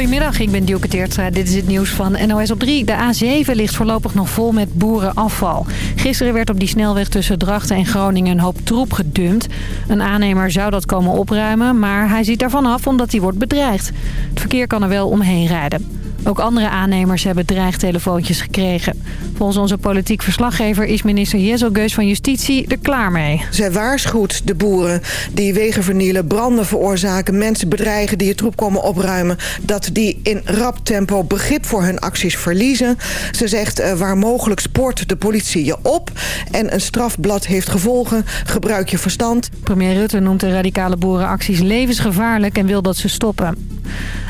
Goedemiddag, ik ben Dielke. Dit is het nieuws van NOS op 3. De A7 ligt voorlopig nog vol met boerenafval. Gisteren werd op die snelweg tussen Drachten en Groningen een hoop troep gedumpt. Een aannemer zou dat komen opruimen, maar hij ziet daarvan af omdat hij wordt bedreigd. Het verkeer kan er wel omheen rijden. Ook andere aannemers hebben dreigtelefoontjes gekregen. Volgens onze politiek verslaggever is minister Jezel Geus van Justitie er klaar mee. Zij waarschuwt de boeren die wegen vernielen, branden veroorzaken... mensen bedreigen die het troep komen opruimen... dat die in rap tempo begrip voor hun acties verliezen. Ze zegt eh, waar mogelijk spoort de politie je op... en een strafblad heeft gevolgen, gebruik je verstand. Premier Rutte noemt de radicale boerenacties levensgevaarlijk en wil dat ze stoppen.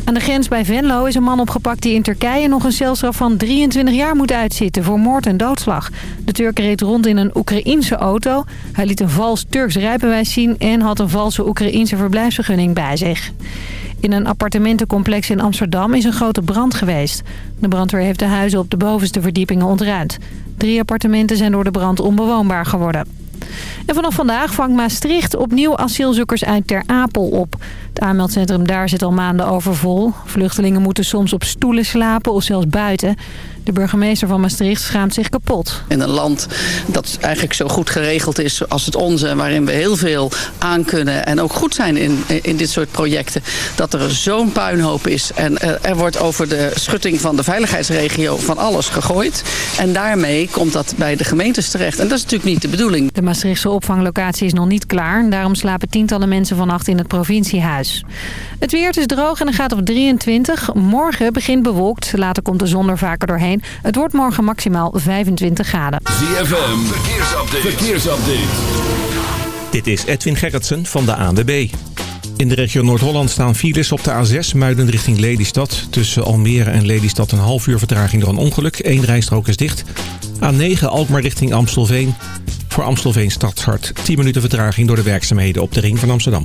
Aan de grens bij Venlo is een man opgepakt die in Turkije nog een celstraf van 23 jaar moet uitzitten voor moord en doodslag. De Turk reed rond in een Oekraïense auto. Hij liet een vals Turks rijbewijs zien en had een valse Oekraïense verblijfsvergunning bij zich. In een appartementencomplex in Amsterdam is een grote brand geweest. De brandweer heeft de huizen op de bovenste verdiepingen ontruimd. Drie appartementen zijn door de brand onbewoonbaar geworden. En vanaf vandaag vangt Maastricht opnieuw asielzoekers uit Ter Apel op. Het aanmeldcentrum daar zit al maanden overvol. Vluchtelingen moeten soms op stoelen slapen of zelfs buiten. De burgemeester van Maastricht schaamt zich kapot. In een land dat eigenlijk zo goed geregeld is als het onze... waarin we heel veel aan kunnen en ook goed zijn in, in dit soort projecten... dat er zo'n puinhoop is en er wordt over de schutting van de veiligheidsregio van alles gegooid. En daarmee komt dat bij de gemeentes terecht. En dat is natuurlijk niet de bedoeling. De Maastrichtse opvanglocatie is nog niet klaar. Daarom slapen tientallen mensen vannacht in het provinciehuis. Het weer is droog en het gaat op 23. Morgen begint bewolkt. Later komt de zon er vaker doorheen. Het wordt morgen maximaal 25 graden. ZFM, verkeersupdate. verkeersupdate. Dit is Edwin Gerritsen van de ANWB. In de regio Noord-Holland staan files op de A6 Muiden richting Lelystad. Tussen Almere en Lelystad een half uur vertraging door een ongeluk. Eén rijstrook is dicht. A9 Alkmaar richting Amstelveen. Voor Amstelveen Stadshart 10 minuten vertraging door de werkzaamheden op de ring van Amsterdam.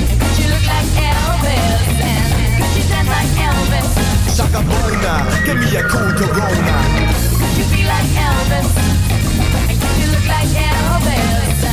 Look like Elvis? And could you dance like Elvis? Shaka Bona, give me a cool Corona. Could you be like Elvis? And could you look like Elvis?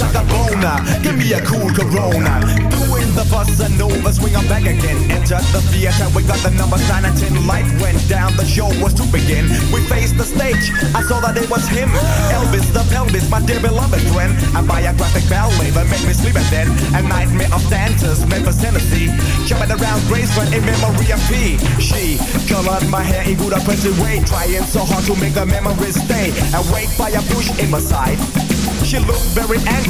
Bona, give me a cool Corona Doing the bus and over, swing on back again. Enter the theater, we got the numbers 9 and 10. Light went down, the show was to begin. We faced the stage, I saw that it was him. Elvis the pelvis, my dear beloved friend. A biographic ballet that made me sleep and then a nightmare of dancers, Memphis, Tennessee. Jumping around Graceland in memory of P. She colored my hair in good oppressive way, trying so hard to make the memories stay. Awake by a bush in my side. She looked very angry,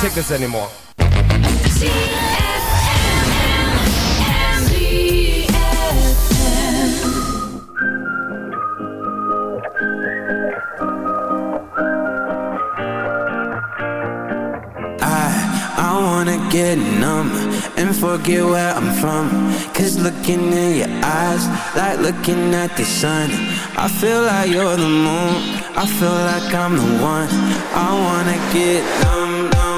Can't take this anymore. I, I wanna get numb and forget where I'm from. Cause looking in your eyes, like looking at the sun. I feel like you're the moon, I feel like I'm the one. I wanna get numb, numb,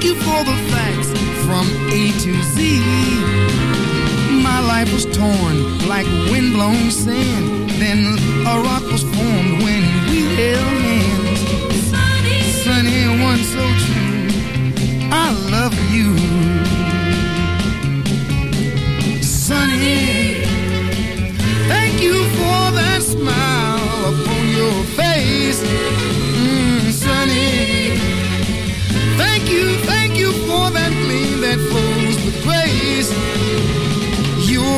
Thank you for the facts from A to Z. My life was torn like windblown sand. Then a rock was formed when we held hands. Sunny, sunny one so true. I love you, sunny.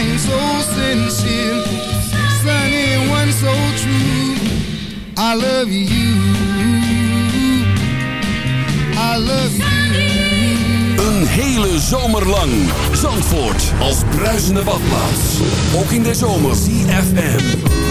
trying so sincere, sunny one so true. I love you. I love you. Een hele zomer lang. Zandvoort als bruisende badplaats. Ook in de zomer. CFM.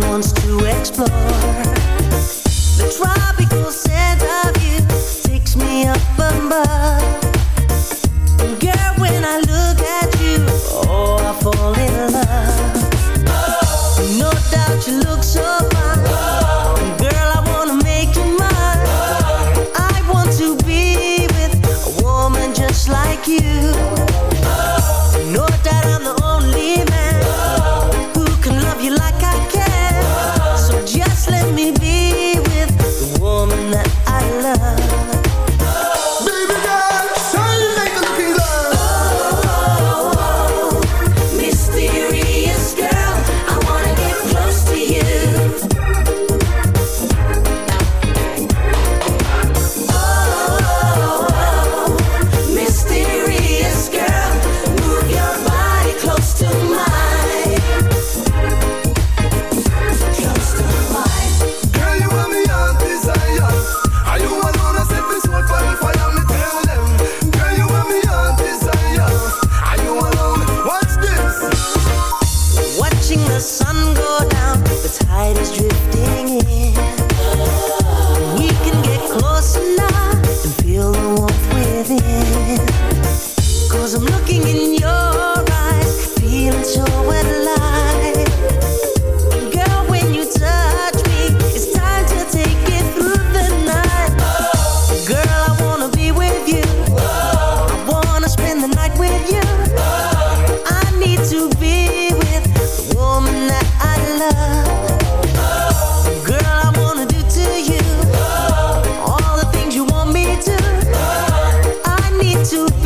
wants to explore. The tropical scent of you takes me up above. to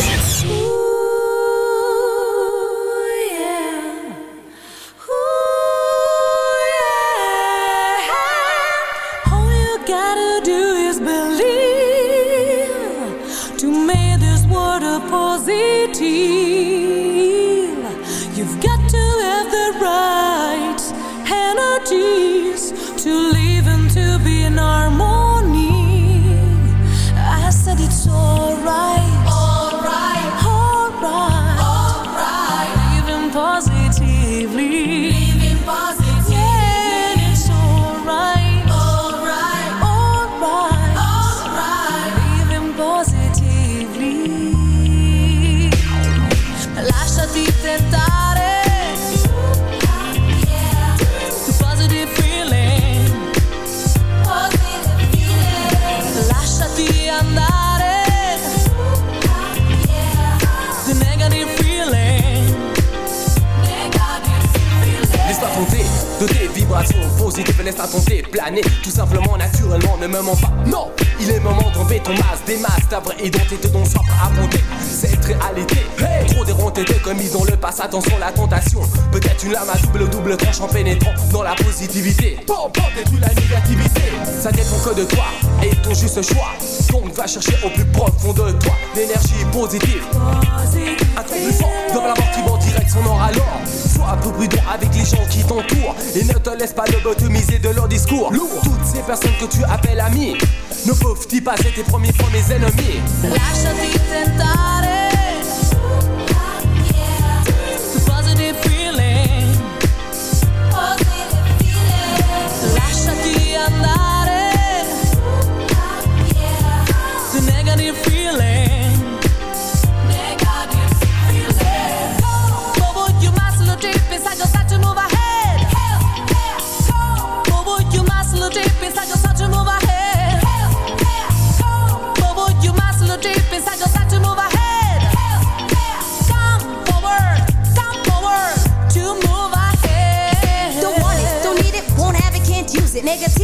Tout simplement, naturellement, ne me mens pas. Non, il est moment d'enlever ton masque, des masques, ta vraie identité dont soif à affronter cette réalité. Hey, trop déronté de commis dans le passé, attention la tentation. Peut-être une lame à double double tranche en pénétrant dans la positivité. Bon, bon, détruis la négativité. Ça dépend que de toi et ton juste choix. Donc va chercher au plus profond de toi l'énergie positive. Un truc plus fort, dans la mort qui va en direct son or alors. Sois un peu prudent avec les gens qui t'entourent et ne te laisse pas lobotomiser de leur discours. Toutes ces personnes que tu appelles amis ne Ouf, dis pas que tes premiers fois mes ennemis. Lâche tes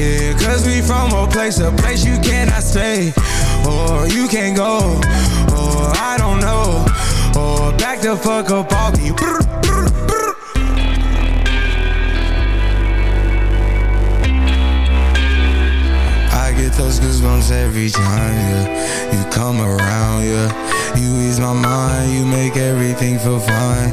Yeah, cause we from a place, a place you cannot stay. Or you can't go, or I don't know. Or back the fuck up off me. I get those goosebumps every time, yeah. You come around, yeah. You ease my mind, you make everything feel fine.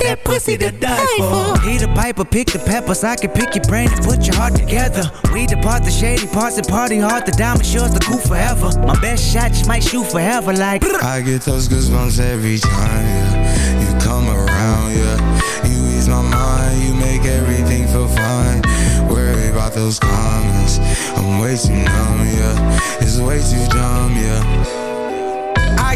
That pussy to die for. Peter Piper, pick the peppers. I can pick your brain and put your heart together. We depart the shady parts and party hard. The diamond sure's the cool forever. My best shot might shoot forever. Like I get those goosebumps every time, yeah. You come around, yeah. You ease my mind, you make everything feel fine. Worry about those comments. I'm way too numb, yeah. It's way too dumb, yeah.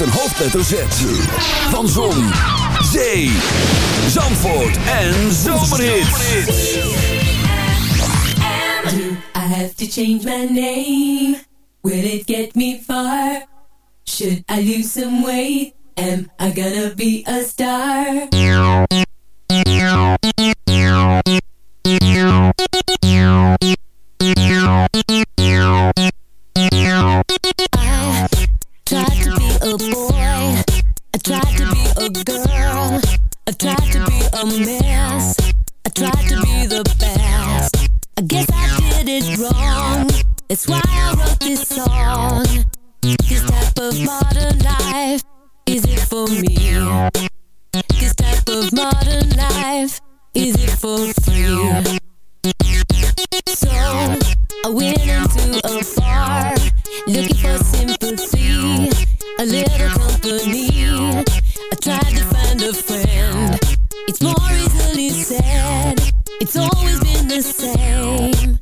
Met een hoofdletter Z. Van Zon, Zee, Zandvoort en Zomerhits. Do I have to change my name? Will it get me far? Should I lose some weight? Am I gonna be a star? That's why I wrote this song. This type of modern life, is it for me? This type of modern life, is it for free? So I went into a bar looking for sympathy, a little company. I tried to find a friend. It's more easily said. It's always been the same.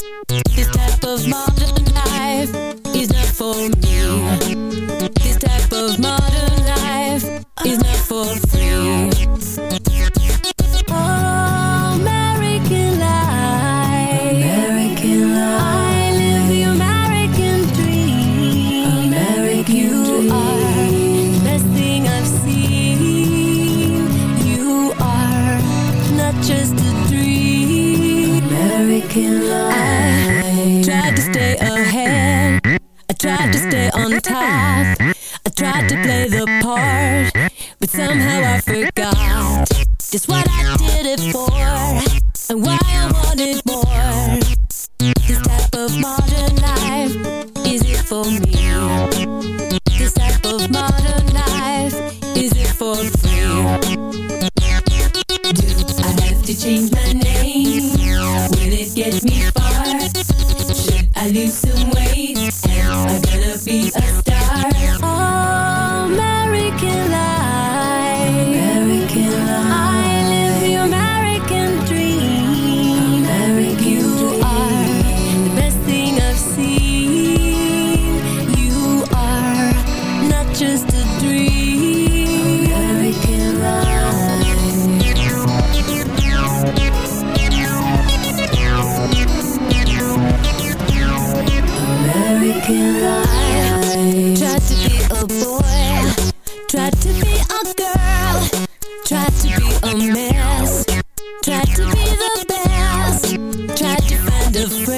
afraid.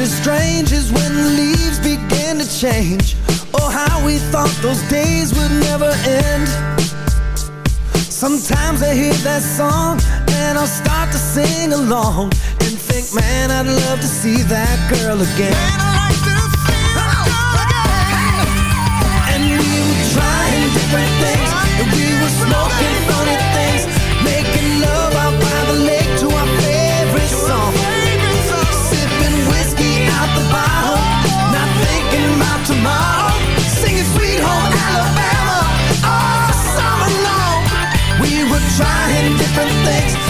as strange as when the leaves began to change Oh, how we thought those days would never end Sometimes I hear that song and I'll start to sing along And think, man, I'd love to see that girl again man, I like to feel oh. again. And we were trying different things And we were smoking